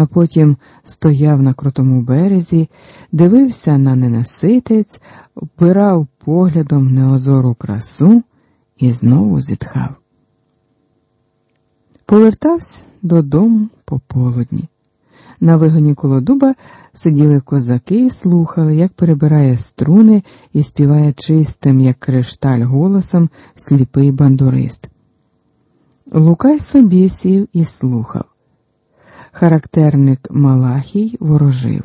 а потім стояв на крутому березі, дивився на ненаситець, впирав поглядом неозору красу і знову зітхав. Повертався додому пополудні. На вигоні коло дуба сиділи козаки і слухали, як перебирає струни і співає чистим, як кришталь голосом, сліпий бандурист. Лукай собі сів і слухав. Характерник Малахій ворожив.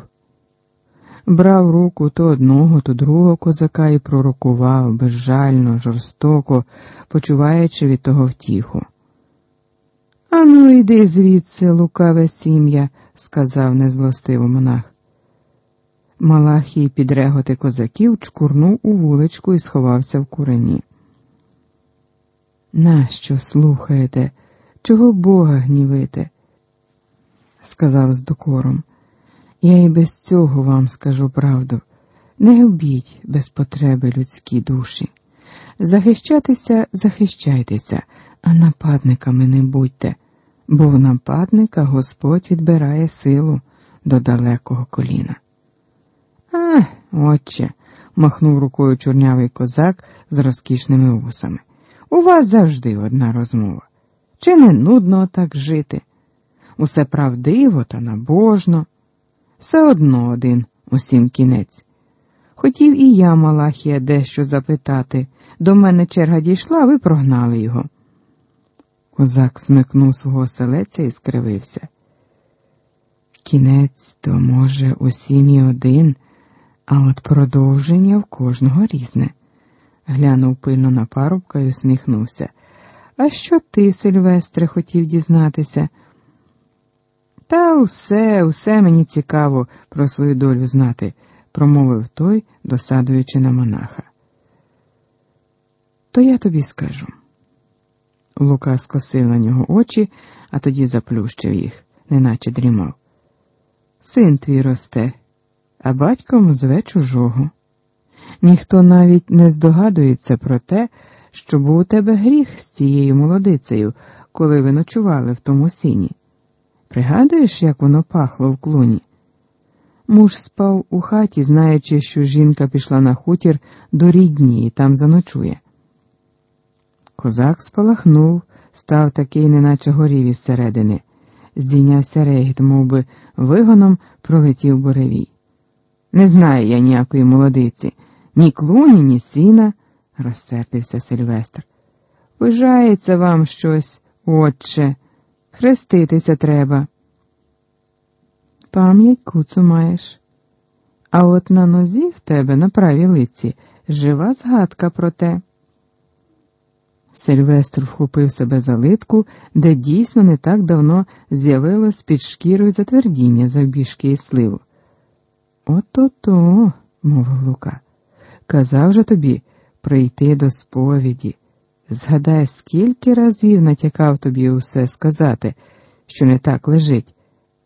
Брав руку то одного, то другого козака і пророкував безжально, жорстоко, почуваючи від того втіху. Ану, йди звідси, лукаве сім'я, сказав незлостиво монах. Малахій під реготи козаків чкурнув у вуличку і сховався в курені. Нащо слухаєте? Чого Бога гнівите? Сказав з докором. Я і без цього вам скажу правду. Не губіть без потреби людські душі. Захищатися, захищайтеся, а нападниками не будьте, бо в нападника Господь відбирає силу до далекого коліна. А, отче, махнув рукою чорнявий козак з розкішними вусами. У вас завжди одна розмова. Чи не нудно так жити? Усе правдиво та набожно, все одно один усім кінець. Хотів і я, Малахія, дещо запитати. До мене черга дійшла, ви прогнали його. Козак смикнув свого селеця і скривився. Кінець то, може, усім і один, а от продовження в кожного різне. Глянув пильно на парубка і усміхнувся. А що ти, Сильвестре, хотів дізнатися? Та усе, усе мені цікаво про свою долю знати, промовив той, досадуючи на монаха. То я тобі скажу. Лука скосив на нього очі, а тоді заплющив їх, неначе дрімав. Син твій росте, а батьком зве чужого. Ніхто навіть не здогадується про те, що був у тебе гріх з цією молодицею, коли ви ночували в тому сіні. Пригадуєш, як воно пахло в клуні? Муж спав у хаті, знаючи, що жінка пішла на хутір до рідні і там заночує. Козак спалахнув, став такий, неначе горів із середини. Здійнявся регіт, мов би, вигоном пролетів буревій. Не знаю я ніякої молодиці, ні клуні, ні сіна, розсердився Сильвестр. Вижається вам щось, отче, хреститися треба. Пам'ять куцу маєш. А от на нозі в тебе на правій лиці жива згадка про те. Сильвестр вхопив себе за литку, де дійсно не так давно з'явилось під шкірою затвердіння завбіжки і сливу. Ото-то, мовив Лука, казав же тобі прийти до сповіді. Згадай, скільки разів натякав тобі усе сказати, що не так лежить,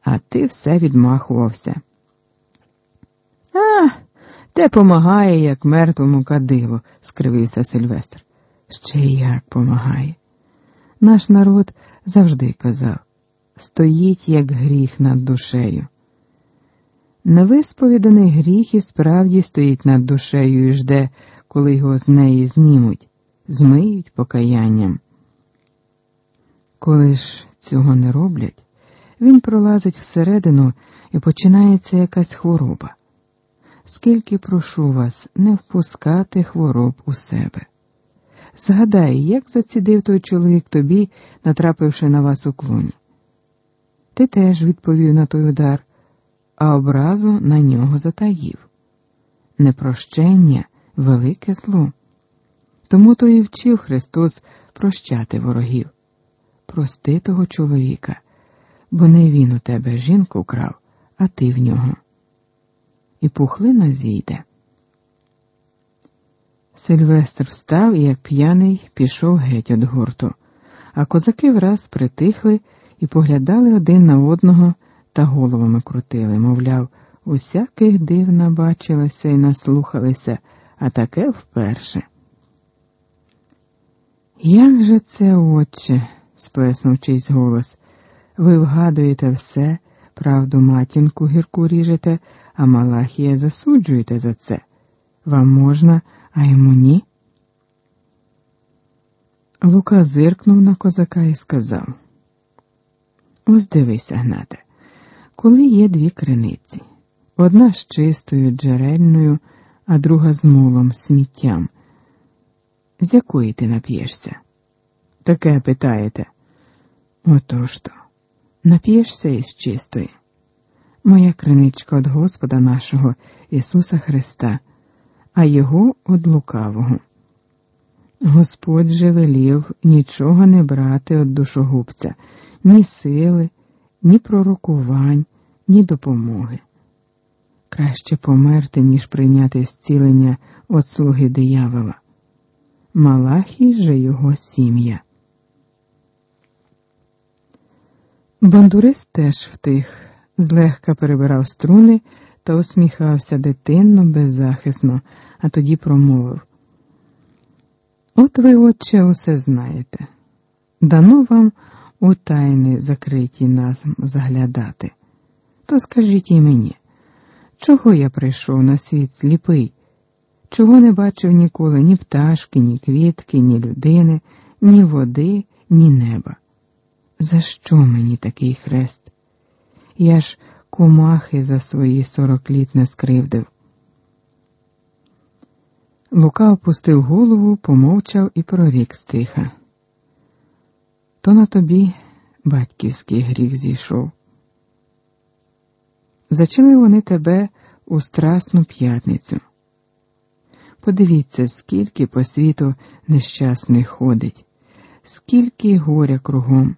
а ти все відмахувався. А, те помагає, як мертвому кадилу, скривився Сильвестр. Ще як помагає. Наш народ завжди казав стоїть, як гріх над душею. Невисповіданий гріх і справді стоїть над душею і жде, коли його з неї знімуть, змиють покаянням. Коли ж цього не роблять, він пролазить всередину і починається якась хвороба. Скільки прошу вас не впускати хвороб у себе. Згадай, як зацідив той чоловік тобі, натрапивши на вас у клуні. Ти теж відповів на той удар, а образу на нього затаїв. Непрощення велике зло. Тому то і вчив Христос прощати ворогів. Прости того чоловіка, бо не він у тебе жінку крав, а ти в нього. І пухлина зійде. Сильвестр встав і, як п'яний, пішов геть від гурту, а козаки враз притихли і поглядали один на одного та головами крутили, мовляв, усяких див набачилися і наслухалися, а таке вперше. Як же це, отче? сплеснув чийсь голос. Ви вгадуєте все, правду матінку гірку ріжете, а Малахія засуджуєте за це. Вам можна, а йому ні? Лука зиркнув на козака і сказав: Ось дивися, Гнате, коли є дві криниці, одна з чистою джерельною, а друга з мулом, сміттям. З якої ти нап'єшся? Таке питаєте. Отож то, нап'єшся із чистої. Моя криничка від Господа нашого Ісуса Христа, а Його від лукавого. Господь же велів нічого не брати від душогубця, ні сили, ні пророкувань, ні допомоги. Краще померти, ніж прийняти зцілення від слуги диявола. Малахій же його сім'я. Бандурист теж втих, злегка перебирав струни та усміхався дитинно, беззахисно, а тоді промовив. От ви, отче, усе знаєте. Дано вам у тайни закриті назм заглядати. То скажіть і мені, чого я прийшов на світ сліпий, чого не бачив ніколи ні пташки, ні квітки, ні людини, ні води, ні неба? За що мені такий хрест? Я ж комахи за свої сорок літ не скривдив. Лука опустив голову, помовчав і прорік стиха. То на тобі батьківський гріх зійшов. Зачали вони тебе у страсну п'ятницю. Подивіться, скільки по світу нещасних ходить, скільки горя кругом,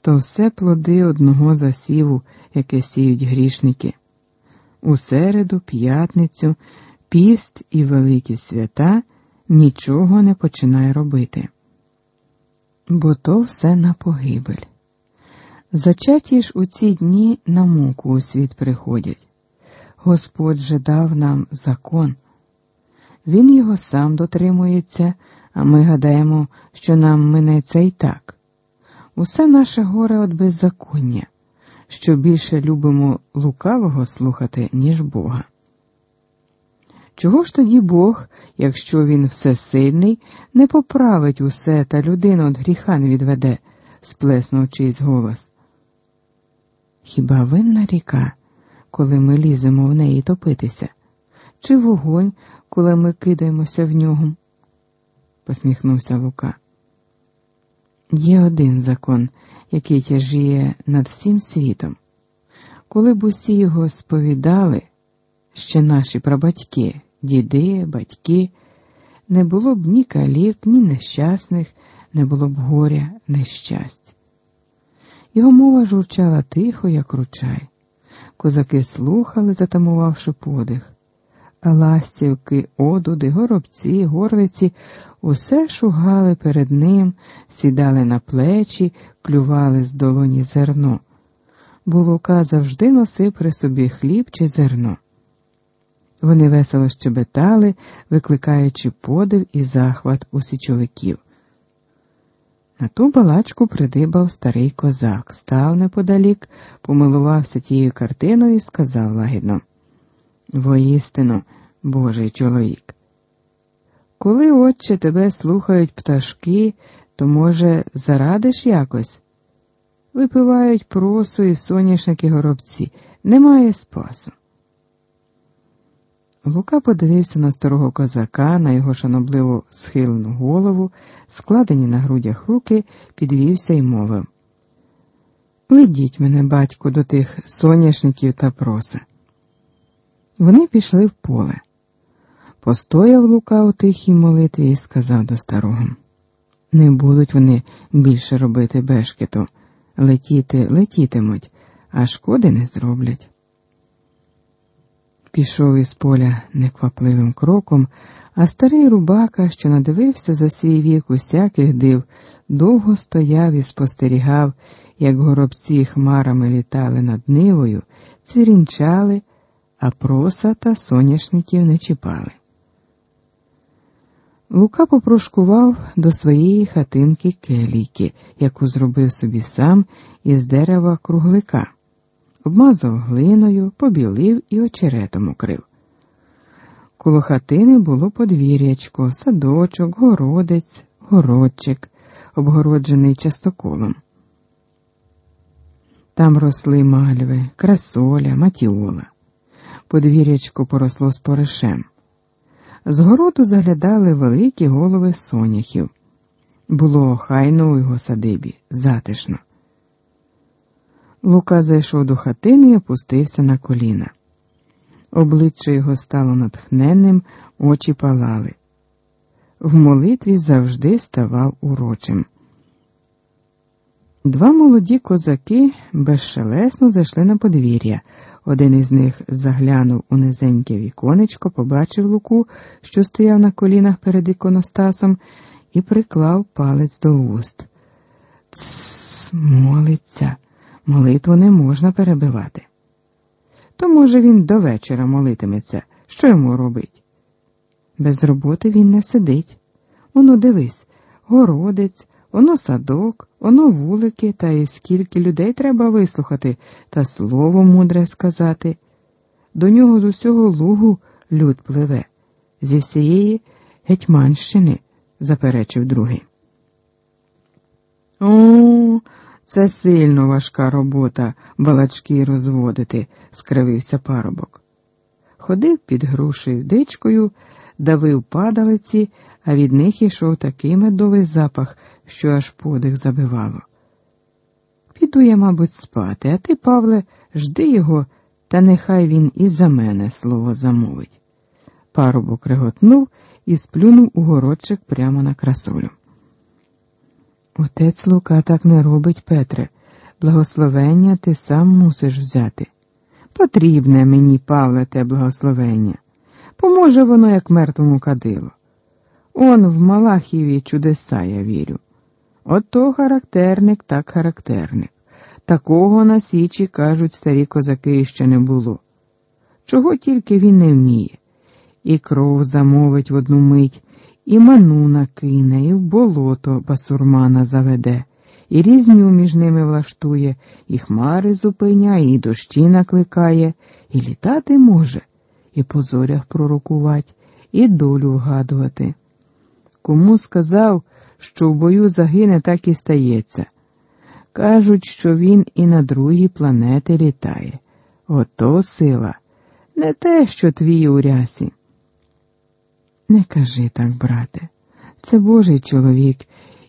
то все плоди одного засіву, яке сіють грішники. У середу, п'ятницю піст і великі свята нічого не починає робити, бо то все на погибель. Зачаті ж у ці дні на муку у світ приходять. Господь же дав нам закон. Він його сам дотримується, а ми гадаємо, що нам минеться і так. Усе наше горе від беззаконня, що більше любимо лукавого слухати, ніж Бога. Чого ж тоді Бог, якщо він всесильний, не поправить усе та людину від гріха не відведе, сплеснув чийсь голос? Хіба винна ріка, коли ми ліземо в неї топитися, чи вогонь, коли ми кидаємося в нього? посміхнувся Лука. Є один закон, який тяжіє над всім світом. Коли б усі його сповідали, ще наші прабатьки діди, батьки, не було б ні калік, ні нещасних, не було б горя, нещастя. Його мова журчала тихо, як ручай. Козаки слухали, затамувавши подих, ластівки, одуди, горобці, горлиці усе шугали перед ним, сідали на плечі, клювали з долоні зерно. Булука завжди носив при собі хліб чи зерно. Вони весело щебетали, викликаючи подив і захват у січовиків. На ту балачку придибав старий козак, став неподалік, помилувався тією картиною і сказав лагідно Воістину, Божий чоловік. Коли, отче, тебе слухають пташки, то, може, зарадиш якось? Випивають просу і соняшники горобці, немає спасу. Лука подивився на старого козака, на його шанобливо схилену голову, складені на грудях руки, підвівся і мовив. Ведіть мене, батько, до тих соняшників та проса. Вони пішли в поле. Постояв Лука у тихій молитві і сказав до старого Не будуть вони більше робити бешкету, летіти летітимуть, а шкоди не зроблять пішов із поля неквапливим кроком, а старий рубака, що надивився за свій вік усяких див, довго стояв і спостерігав, як горобці хмарами літали над нивою, цирінчали, а проса та соняшників не чіпали. Лука попрошкував до своєї хатинки келійки, яку зробив собі сам із дерева круглика обмазав глиною, побілив і очеретом укрив. Коло хатини було подвір'ячко, садочок, городець, городчик, обгороджений частоколом. Там росли мальви, красоля, матіола. Подвір'ячко поросло споришем. З городу заглядали великі голови соняхів. Було охайно у його садибі, затишно. Лука зайшов до хатини і опустився на коліна. Обличчя його стало натхненним, очі палали. В молитві завжди ставав урочим. Два молоді козаки безшелесно зайшли на подвір'я. Один із них заглянув у низеньке віконечко, побачив луку, що стояв на колінах перед іконостасом, і приклав палець до уст. Тсс, молиться, молитву не можна перебивати. То, може, він до вечора молитиметься, що йому робить? Без роботи він не сидить. Оно дивись, городець, оно садок, оно вулики, та і скільки людей треба вислухати та слово мудре сказати. До нього з усього лугу люд пливе, зі всієї Гетьманщини, заперечив другий. О, це сильно важка робота балачки розводити, скривився парубок. Ходив під грушею дичкою, давив падалиці, а від них ішов такий медовий запах, що аж подих забивало. Піду я, мабуть, спати, а ти, Павле, жди його, та нехай він і за мене слово замовить. Парубок реготнув і сплюнув у городчик прямо на красулю. Отець Лука так не робить, Петре. Благословення ти сам мусиш взяти. Потрібне мені, Павле, те благословення. Поможе воно, як мертвому кадило. Он в Малахіві чудеса, я вірю. Ото характерник, так характерник. Такого на Січі, кажуть, старі козаки ще не було. Чого тільки він не вміє. І кров замовить в одну мить, і ману накине, і в болото басурмана заведе, і різню між ними влаштує, і хмари зупиняє, і дощі накликає, і літати може, і по зорях пророкувати, і долю вгадувати. Кому сказав, що в бою загине, так і стається. Кажуть, що він і на другі планети літає. Ото сила, не те, що твій у рясі. Не кажи так, брате, це Божий чоловік,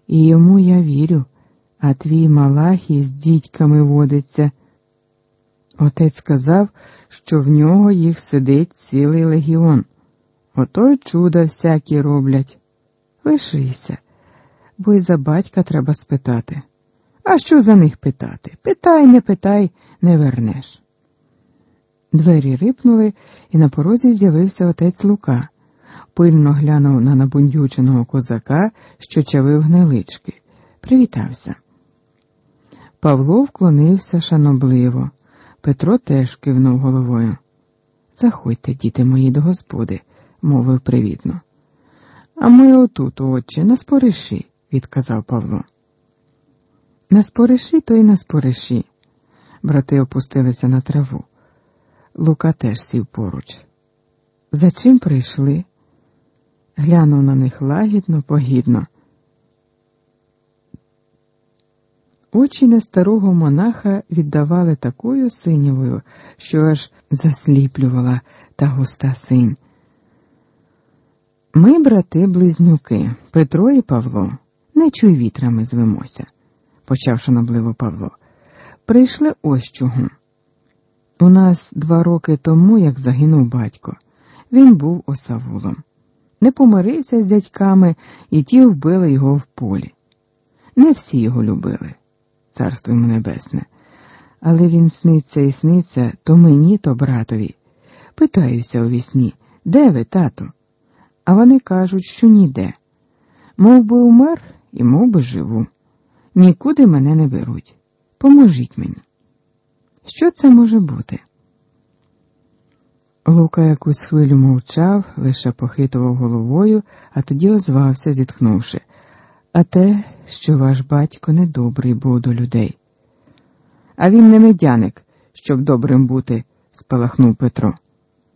і йому я вірю, а твій Малахій з дідьками водиться. Отець сказав, що в нього їх сидить цілий легіон. Ото й чуда всякі роблять. Лишися, бо й за батька треба спитати. А що за них питати? Питай, не питай, не вернеш. Двері рипнули, і на порозі з'явився отець Лука пильно глянув на набундюченого козака, що чавив гнилички, привітався. Павло вклонився шанобливо. Петро теж кивнув головою. Заходьте, діти мої, до господи, мовив привітно. А ми отут, отче, на спориші, відказав Павло. На спориші, то й на спориші. Брати опустилися на траву. Лука теж сів поруч. За чим прийшли? глянув на них лагідно, погідно. Очі на старого монаха віддавали такою синєвою, що аж засліплювала та густа синь. Ми, брати близнюки, Петро і Павло, не чуй вітрами звемося, почав шанобливо Павло. Прийшли ось чого. У нас два роки тому, як загинув батько, він був осавулом не помирився з дядьками, і ті вбили його в полі. Не всі його любили, царство йому небесне, але він сниться і сниться то мені, то братові. Питаюся у вісні, де ви, тато? А вони кажуть, що ніде. Мов би умер і мов би живу. Нікуди мене не беруть. Поможіть мені. Що це може бути? Лука якусь хвилю мовчав, лише похитував головою, а тоді озвався, зітхнувши. А те, що ваш батько недобрий був до людей. А він не медяник, щоб добрим бути, спалахнув Петро.